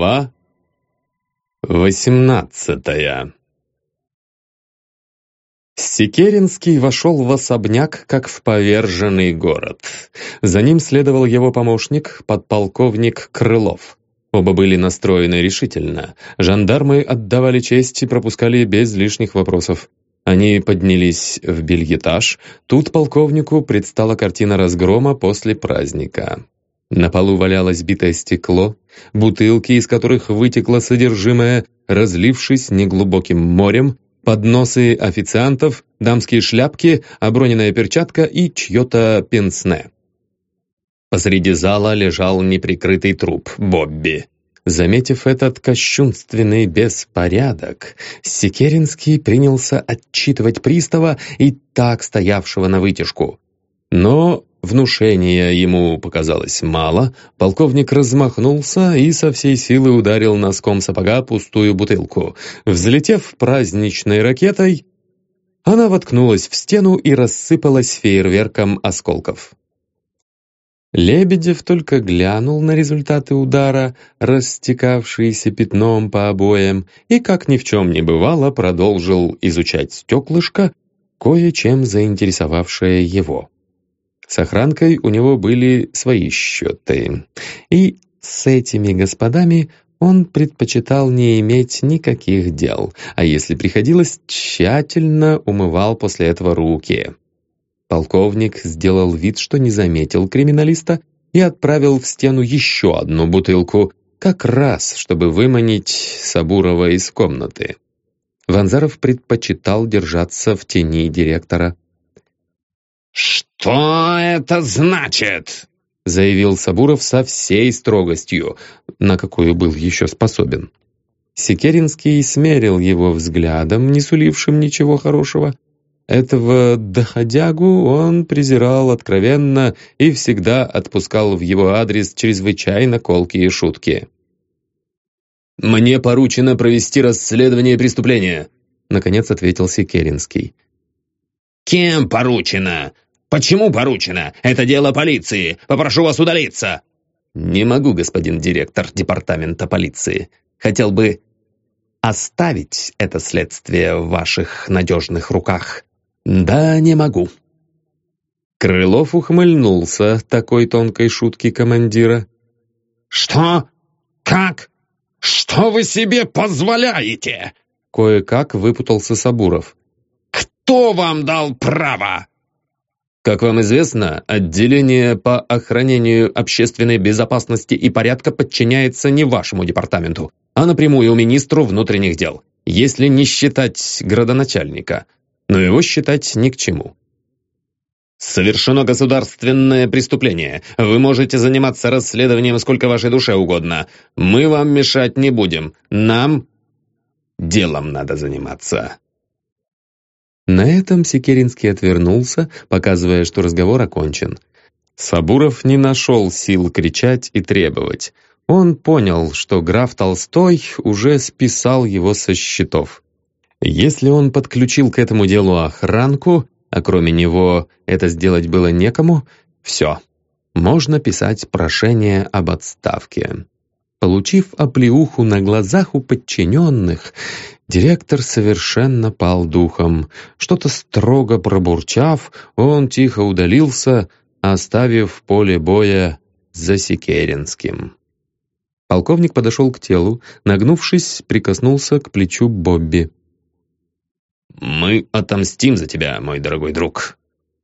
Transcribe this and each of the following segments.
Глава восемнадцатая Секеринский вошел в особняк, как в поверженный город. За ним следовал его помощник, подполковник Крылов. Оба были настроены решительно. Жандармы отдавали честь и пропускали без лишних вопросов. Они поднялись в бельетаж. Тут полковнику предстала картина разгрома после праздника. На полу валялось битое стекло, бутылки, из которых вытекло содержимое, разлившись неглубоким морем, подносы официантов, дамские шляпки, оброненная перчатка и чье-то пенсне. Посреди зала лежал неприкрытый труп Бобби. Заметив этот кощунственный беспорядок, Секеринский принялся отчитывать пристава и так стоявшего на вытяжку. Но Внушения ему показалось мало, полковник размахнулся и со всей силы ударил носком сапога пустую бутылку. Взлетев праздничной ракетой, она воткнулась в стену и рассыпалась фейерверком осколков. Лебедев только глянул на результаты удара, растекавшиеся пятном по обоям, и, как ни в чем не бывало, продолжил изучать стеклышко, кое-чем заинтересовавшее его. С охранкой у него были свои счеты. И с этими господами он предпочитал не иметь никаких дел, а если приходилось, тщательно умывал после этого руки. Полковник сделал вид, что не заметил криминалиста и отправил в стену еще одну бутылку, как раз, чтобы выманить Сабурова из комнаты. Ванзаров предпочитал держаться в тени директора. «Что это значит?» заявил Сабуров со всей строгостью, на какую был еще способен. Секеринский смерил его взглядом, не сулившим ничего хорошего. Этого доходягу он презирал откровенно и всегда отпускал в его адрес чрезвычайно колкие шутки. «Мне поручено провести расследование преступления», — наконец ответил Секеринский. «Кем поручено? Почему поручено? Это дело полиции. Попрошу вас удалиться». «Не могу, господин директор департамента полиции. Хотел бы оставить это следствие в ваших надежных руках. Да, не могу». Крылов ухмыльнулся такой тонкой шутки командира. «Что? Как? Что вы себе позволяете?» Кое-как выпутался Сабуров. «Кто вам дал право?» Как вам известно, отделение по охранению общественной безопасности и порядка подчиняется не вашему департаменту, а напрямую министру внутренних дел, если не считать градоначальника. Но его считать ни к чему. Совершено государственное преступление. Вы можете заниматься расследованием сколько вашей душе угодно. Мы вам мешать не будем. Нам делом надо заниматься. На этом Секеринский отвернулся, показывая, что разговор окончен. Сабуров не нашел сил кричать и требовать. Он понял, что граф Толстой уже списал его со счетов. Если он подключил к этому делу охранку, а кроме него это сделать было некому, все, можно писать прошение об отставке. Получив оплеуху на глазах у подчиненных, директор совершенно пал духом. Что-то строго пробурчав, он тихо удалился, оставив поле боя за Секеринским. Полковник подошел к телу, нагнувшись, прикоснулся к плечу Бобби. «Мы отомстим за тебя, мой дорогой друг»,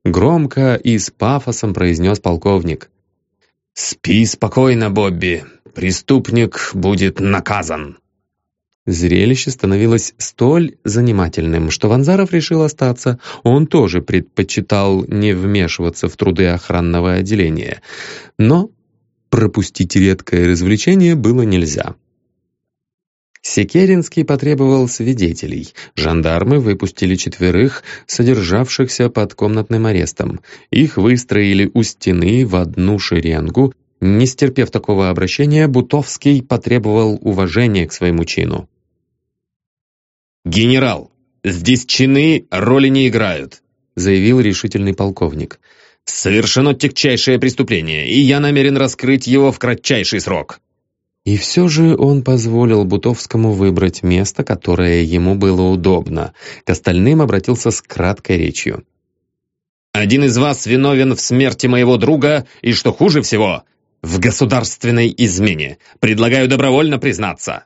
Громко и с пафосом произнес полковник. «Спи спокойно, Бобби преступник будет наказан». Зрелище становилось столь занимательным, что Ванзаров решил остаться. Он тоже предпочитал не вмешиваться в труды охранного отделения. Но пропустить редкое развлечение было нельзя. Секеринский потребовал свидетелей. Жандармы выпустили четверых, содержавшихся под комнатным арестом. Их выстроили у стены в одну шеренгу не стерпев такого обращения, Бутовский потребовал уважения к своему чину. «Генерал, здесь чины роли не играют», заявил решительный полковник. «Совершено тягчайшее преступление, и я намерен раскрыть его в кратчайший срок». И все же он позволил Бутовскому выбрать место, которое ему было удобно. К остальным обратился с краткой речью. «Один из вас виновен в смерти моего друга, и, что хуже всего, в государственной измене. Предлагаю добровольно признаться».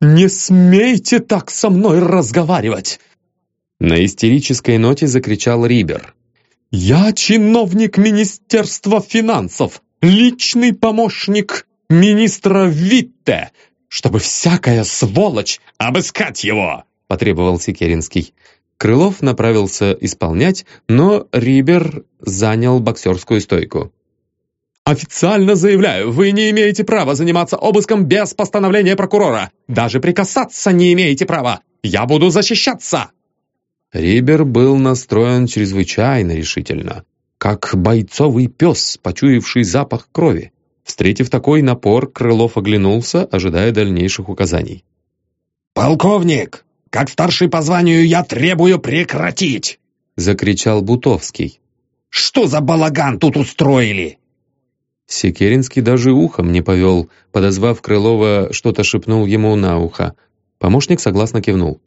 «Не смейте так со мной разговаривать!» На истерической ноте закричал Рибер. «Я чиновник Министерства финансов, личный помощник министра Витте, чтобы всякая сволочь обыскать его!» потребовал Секеринский. Крылов направился исполнять, но Рибер занял боксерскую стойку. «Официально заявляю, вы не имеете права заниматься обыском без постановления прокурора. Даже прикасаться не имеете права. Я буду защищаться!» Рибер был настроен чрезвычайно решительно, как бойцовый пес, почуявший запах крови. Встретив такой напор, Крылов оглянулся, ожидая дальнейших указаний. «Полковник, как старший по званию я требую прекратить!» Закричал Бутовский. «Что за балаган тут устроили?» Секеринский даже ухом не повел, подозвав Крылова, что-то шепнул ему на ухо. Помощник согласно кивнул.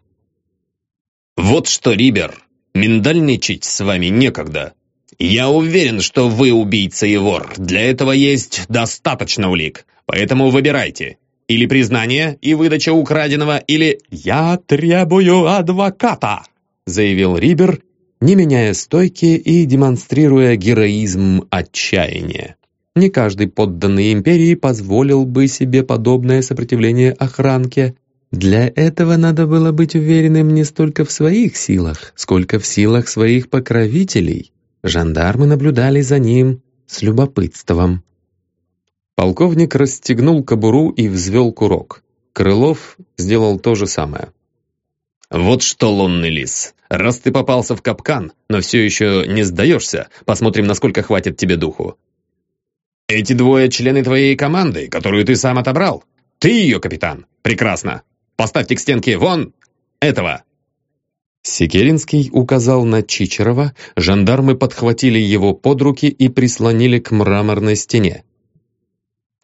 «Вот что, Рибер, миндальничать с вами некогда. «Я уверен, что вы убийца и вор. Для этого есть достаточно улик. Поэтому выбирайте. Или признание и выдача украденного, или...» «Я требую адвоката!» заявил Рибер, не меняя стойки и демонстрируя героизм отчаяния. Не каждый подданный империи позволил бы себе подобное сопротивление охранке. Для этого надо было быть уверенным не столько в своих силах, сколько в силах своих покровителей. Жандармы наблюдали за ним с любопытством. Полковник расстегнул кобуру и взвел курок. Крылов сделал то же самое. «Вот что, лунный лис, раз ты попался в капкан, но все еще не сдаешься, посмотрим, насколько хватит тебе духу. Эти двое члены твоей команды, которую ты сам отобрал. Ты ее капитан. Прекрасно. Поставьте к стенке вон этого. Секеринский указал на Чичерова, жандармы подхватили его под руки и прислонили к мраморной стене.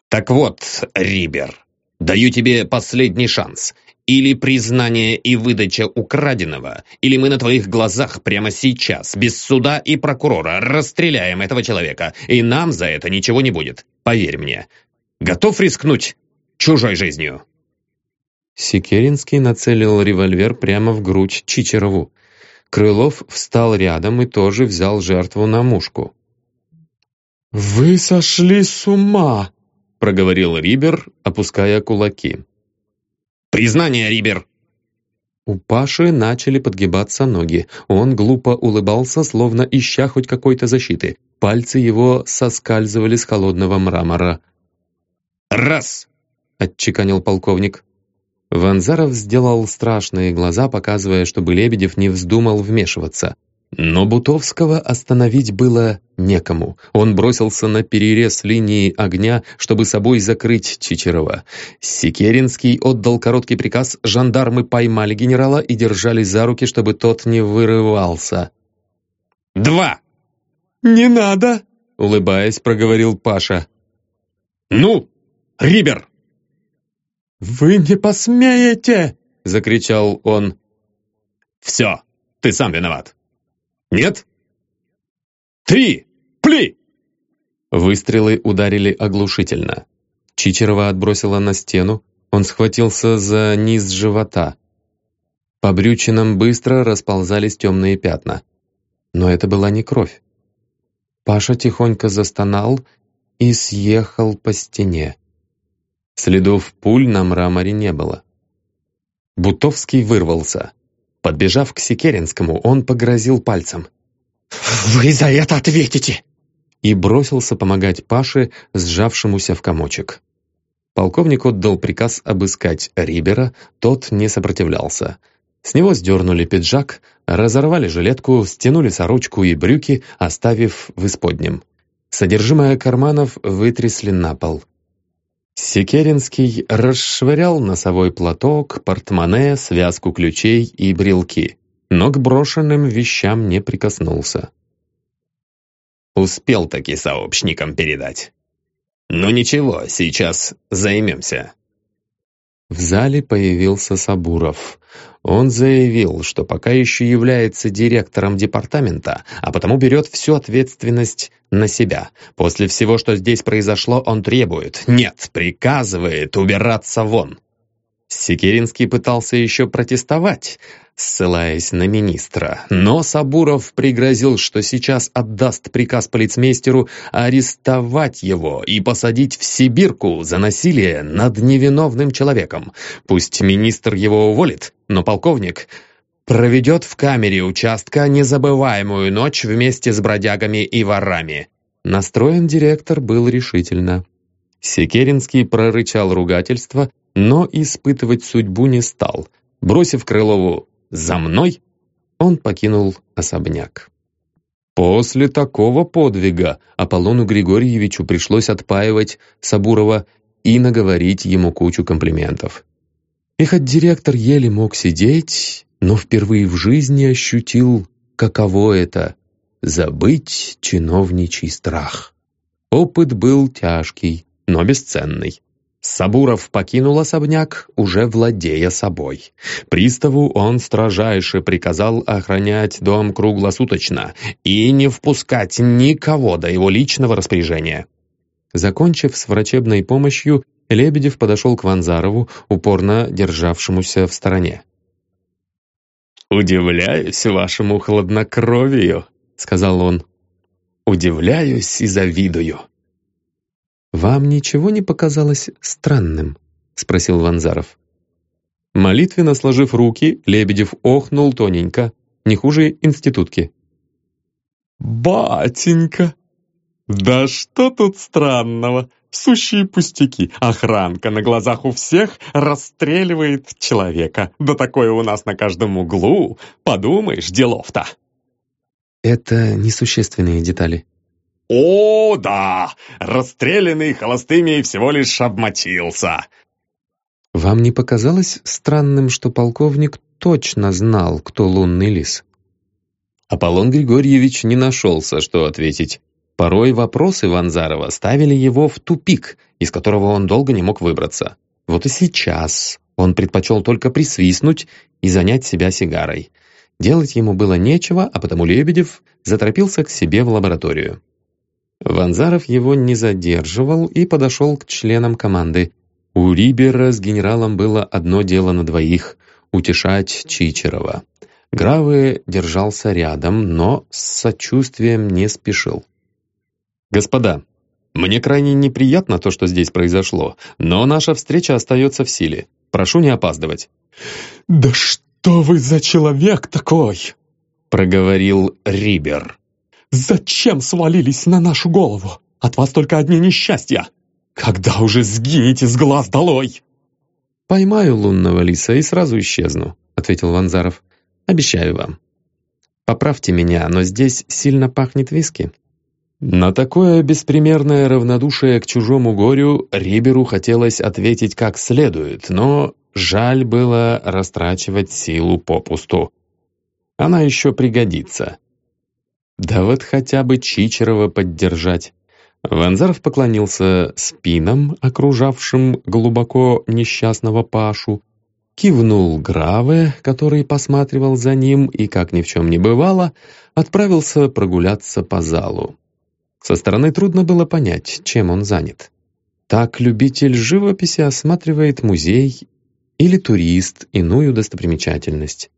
«Так вот, Рибер, даю тебе последний шанс. Или признание и выдача украденного, или мы на твоих глазах прямо сейчас, без суда и прокурора, расстреляем этого человека, и нам за это ничего не будет. Поверь мне. Готов рискнуть чужой жизнью?» Секеринский нацелил револьвер прямо в грудь Чичерову. Крылов встал рядом и тоже взял жертву на мушку. «Вы сошли с ума!» — проговорил Рибер, опуская кулаки. «Признание, Рибер!» У Паши начали подгибаться ноги. Он глупо улыбался, словно ища хоть какой-то защиты. Пальцы его соскальзывали с холодного мрамора. «Раз!» — отчеканил полковник. Ванзаров сделал страшные глаза, показывая, чтобы Лебедев не вздумал вмешиваться. Но Бутовского остановить было некому. Он бросился на перерез линии огня, чтобы собой закрыть Чичерова. Секеринский отдал короткий приказ, жандармы поймали генерала и держали за руки, чтобы тот не вырывался. «Два!» «Не надо!» — улыбаясь, проговорил Паша. «Ну, Рибер!» «Вы не посмеете!» — закричал он. «Все, ты сам виноват. Нет? Три! Пли!» Выстрелы ударили оглушительно. Чичерова отбросила на стену, он схватился за низ живота. По брючинам быстро расползались темные пятна. Но это была не кровь. Паша тихонько застонал и съехал по стене. Следов пуль на мраморе не было. Бутовский вырвался. Подбежав к Секеринскому, он погрозил пальцем. «Вы за это ответите!» И бросился помогать Паше, сжавшемуся в комочек. Полковник отдал приказ обыскать Рибера, тот не сопротивлялся. С него сдернули пиджак, разорвали жилетку, стянули сорочку и брюки, оставив в исподнем. Содержимое карманов вытрясли на пол. Секеринский расшвырял носовой платок, портмоне, связку ключей и брелки, но к брошенным вещам не прикоснулся. Успел таки сообщникам передать. Ну ничего, сейчас займемся». В зале появился Сабуров. Он заявил, что пока еще является директором департамента, а потому берет всю ответственность на себя. После всего, что здесь произошло, он требует, нет, приказывает убираться вон. Секиринский пытался еще протестовать, ссылаясь на министра, но Сабуров пригрозил, что сейчас отдаст приказ полицмейстеру арестовать его и посадить в Сибирку за насилие над невиновным человеком. Пусть министр его уволит, но полковник проведет в камере участка незабываемую ночь вместе с бродягами и ворами. Настроен директор был решительно. Секеринский прорычал ругательство, но испытывать судьбу не стал. Бросив Крылову «За мной!», он покинул особняк. После такого подвига Аполлону Григорьевичу пришлось отпаивать Сабурова и наговорить ему кучу комплиментов. И хоть директор еле мог сидеть, но впервые в жизни ощутил, каково это — забыть чиновничий страх. Опыт был тяжкий, но бесценный. Сабуров покинул особняк, уже владея собой. Приставу он строжайше приказал охранять дом круглосуточно и не впускать никого до его личного распоряжения. Закончив с врачебной помощью, Лебедев подошел к Ванзарову, упорно державшемуся в стороне. «Удивляюсь вашему хладнокровию», — сказал он. «Удивляюсь и завидую». «Вам ничего не показалось странным?» — спросил Ванзаров. Молитвенно сложив руки, Лебедев охнул тоненько, не хуже институтки. «Батенька! Да что тут странного? Сущие пустяки. Охранка на глазах у всех расстреливает человека. Да такое у нас на каждом углу. Подумаешь, делов-то!» «Это несущественные детали», «О, да! Расстрелянный холостыми всего лишь обмотился!» «Вам не показалось странным, что полковник точно знал, кто лунный лис?» Аполлон Григорьевич не нашелся, что ответить. Порой вопросы Ванзарова ставили его в тупик, из которого он долго не мог выбраться. Вот и сейчас он предпочел только присвистнуть и занять себя сигарой. Делать ему было нечего, а потому Лебедев заторопился к себе в лабораторию. Ванзаров его не задерживал и подошел к членам команды. У Рибера с генералом было одно дело на двоих — утешать Чичерова. Гравы держался рядом, но с сочувствием не спешил. «Господа, мне крайне неприятно то, что здесь произошло, но наша встреча остается в силе. Прошу не опаздывать». «Да что вы за человек такой?» — проговорил Рибер. Зачем свалились на нашу голову? От вас только одни несчастья. Когда уже сгинете с глаз долой?» «Поймаю лунного лиса и сразу исчезну», — ответил Ванзаров. «Обещаю вам. Поправьте меня, но здесь сильно пахнет виски». На такое беспримерное равнодушие к чужому горю Риберу хотелось ответить как следует, но жаль было растрачивать силу попусту. Она еще пригодится. Да вот хотя бы Чичерова поддержать. Ванзаров поклонился спинам, окружавшим глубоко несчастного Пашу, кивнул Граве, который посматривал за ним и, как ни в чем не бывало, отправился прогуляться по залу. Со стороны трудно было понять, чем он занят. Так любитель живописи осматривает музей или турист иную достопримечательность.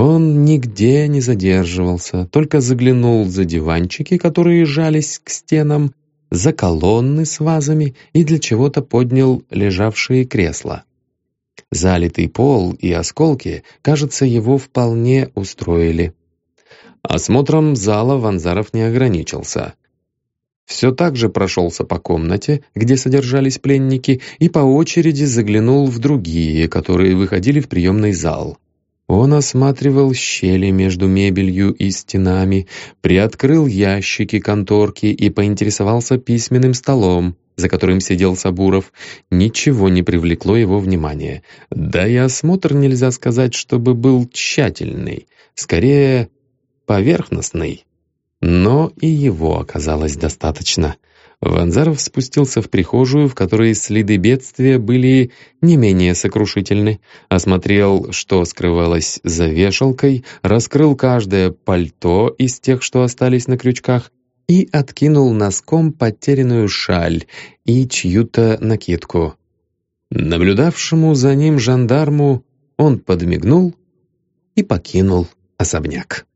Он нигде не задерживался, только заглянул за диванчики, которые жались к стенам, за колонны с вазами и для чего-то поднял лежавшие кресла. Залитый пол и осколки, кажется, его вполне устроили. Осмотром зала Ванзаров не ограничился. Все так же прошелся по комнате, где содержались пленники, и по очереди заглянул в другие, которые выходили в приемный зал. Он осматривал щели между мебелью и стенами, приоткрыл ящики конторки и поинтересовался письменным столом, за которым сидел Сабуров. Ничего не привлекло его внимания. Да и осмотр нельзя сказать, чтобы был тщательный, скорее поверхностный. Но и его оказалось достаточно. Ванзаров спустился в прихожую, в которой следы бедствия были не менее сокрушительны, осмотрел, что скрывалось за вешалкой, раскрыл каждое пальто из тех, что остались на крючках, и откинул носком потерянную шаль и чью-то накидку. Наблюдавшему за ним жандарму он подмигнул и покинул особняк.